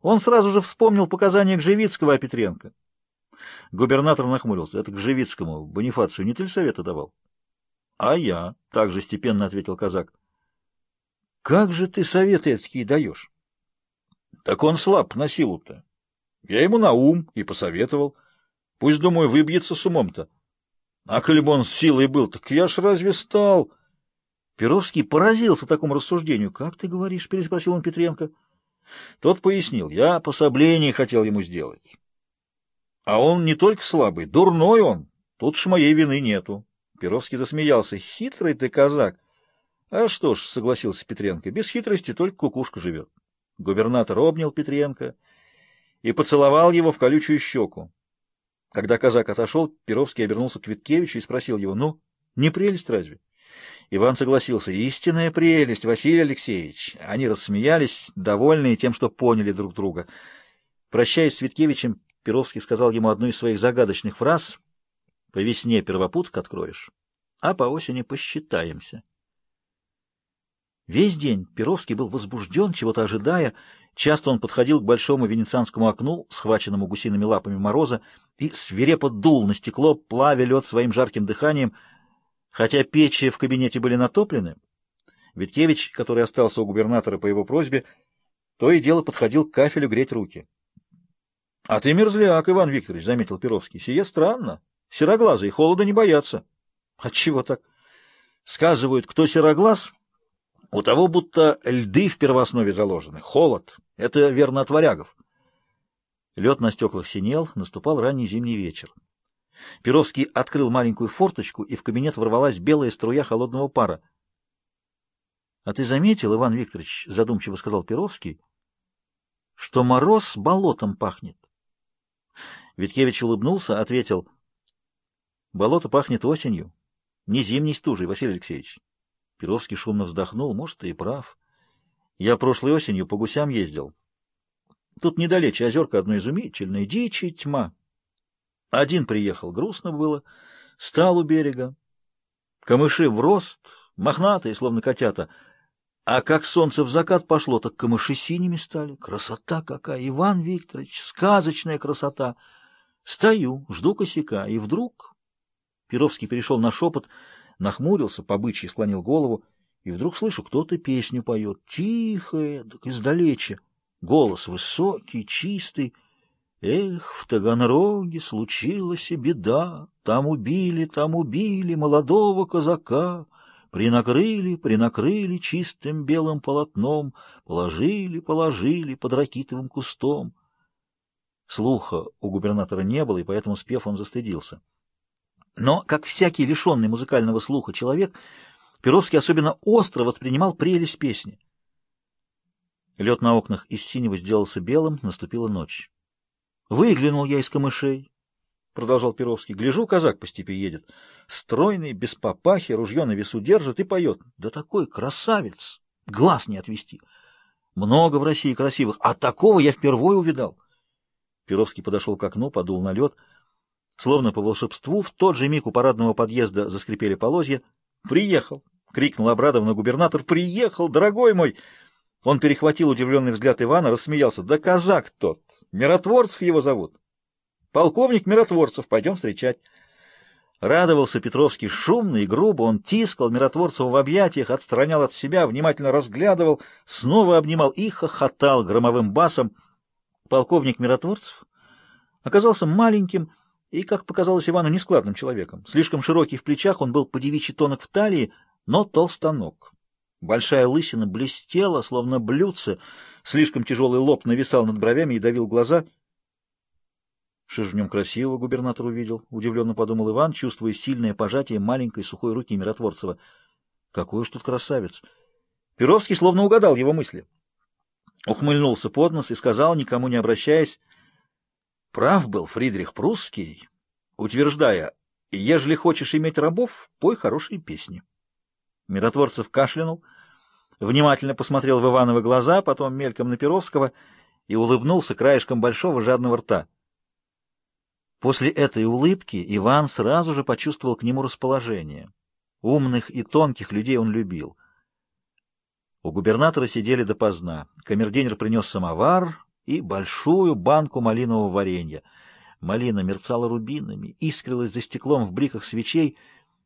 Он сразу же вспомнил показания Кжевицкого о Петренко. Губернатор нахмурился. Это Кжевицкому Бонифацию не совета давал? — А я, — также степенно ответил казак. — Как же ты советы такие даешь? — Так он слаб на силу-то. Я ему на ум и посоветовал. Пусть, думаю, выбьется с умом-то. А коли бы он с силой был, так я ж разве стал... Перовский поразился такому рассуждению. — Как ты говоришь? — переспросил он Петренко. — тот пояснил, я пособление хотел ему сделать. А он не только слабый, дурной он. Тут ж моей вины нету. Перовский засмеялся. Хитрый ты казак. А что ж, согласился Петренко, без хитрости только кукушка живет. Губернатор обнял Петренко и поцеловал его в колючую щеку. Когда казак отошел, Перовский обернулся к Виткевичу и спросил его, ну, не прелесть разве? Иван согласился. «Истинная прелесть, Василий Алексеевич!» Они рассмеялись, довольные тем, что поняли друг друга. Прощаясь с Виткевичем, Перовский сказал ему одну из своих загадочных фраз «По весне первопутка откроешь, а по осени посчитаемся». Весь день Перовский был возбужден, чего-то ожидая. Часто он подходил к большому венецианскому окну, схваченному гусиными лапами мороза, и свирепо дул на стекло, плавя лед своим жарким дыханием — Хотя печи в кабинете были натоплены, Виткевич, который остался у губернатора по его просьбе, то и дело подходил к кафелю греть руки. — А ты мерзляк, Иван Викторович, — заметил Перовский. — Сие странно. Сероглазые холода не боятся. — а Отчего так? — Сказывают, кто сероглаз, у того будто льды в первооснове заложены. Холод. Это верно от варягов. Лед на стеклах синел, наступал ранний зимний вечер. Перовский открыл маленькую форточку, и в кабинет ворвалась белая струя холодного пара. — А ты заметил, Иван Викторович, — задумчиво сказал Перовский, — что мороз болотом пахнет. Виткевич улыбнулся, ответил, — Болото пахнет осенью, не зимней стужей, Василий Алексеевич. Перовский шумно вздохнул, может, ты и прав. Я прошлой осенью по гусям ездил. Тут недалече озерка одно изумительное, дичь и тьма. Один приехал, грустно было, стал у берега. Камыши в рост, мохнатые, словно котята. А как солнце в закат пошло, так камыши синими стали. Красота какая, Иван Викторович, сказочная красота. Стою, жду косяка, и вдруг... Перовский перешел на шепот, нахмурился, побычьи склонил голову, и вдруг слышу, кто-то песню поет, тихая, так издалече. Голос высокий, чистый, Эх, в Таганроге случилась и беда, там убили, там убили молодого казака, принакрыли, принакрыли чистым белым полотном, положили, положили под ракитовым кустом. Слуха у губернатора не было, и поэтому спев он застыдился. Но, как всякий лишенный музыкального слуха человек, Перовский особенно остро воспринимал прелесть песни. Лед на окнах из синего сделался белым, наступила ночь. Выглянул я из камышей, продолжал Перовский. Гляжу, казак по степи едет. Стройный, без папахи, ружье на весу держит и поет. Да такой красавец! Глаз не отвести. Много в России красивых, а такого я впервые увидал. Перовский подошел к окну, подул на лед. Словно по волшебству, в тот же миг у парадного подъезда заскрипели полозья. «Приехал!» — крикнул обрадованно губернатор. «Приехал, дорогой мой!» Он перехватил удивленный взгляд Ивана, рассмеялся. «Да казак тот! Миротворцев его зовут! Полковник Миротворцев, пойдем встречать!» Радовался Петровский шумно и грубо, он тискал Миротворцева в объятиях, отстранял от себя, внимательно разглядывал, снова обнимал и хохотал громовым басом. Полковник Миротворцев оказался маленьким и, как показалось Ивану, нескладным человеком. Слишком широкий в плечах, он был подевичий тонок в талии, но толстанок. Большая лысина блестела, словно блюдце. Слишком тяжелый лоб нависал над бровями и давил глаза. Что же в нем красивого губернатор увидел? Удивленно подумал Иван, чувствуя сильное пожатие маленькой сухой руки Миротворцева. Какой уж тут красавец! Перовский словно угадал его мысли. Ухмыльнулся под нос и сказал, никому не обращаясь, «Прав был Фридрих Прусский, утверждая, ежели хочешь иметь рабов, пой хорошие песни». Миротворцев кашлянул — внимательно посмотрел в Ивановы глаза, потом мельком на Перовского и улыбнулся краешком большого жадного рта. После этой улыбки Иван сразу же почувствовал к нему расположение. Умных и тонких людей он любил. У губернатора сидели допоздна. Камердинер принес самовар и большую банку малинового варенья. Малина мерцала рубинами, искрилась за стеклом в бриках свечей —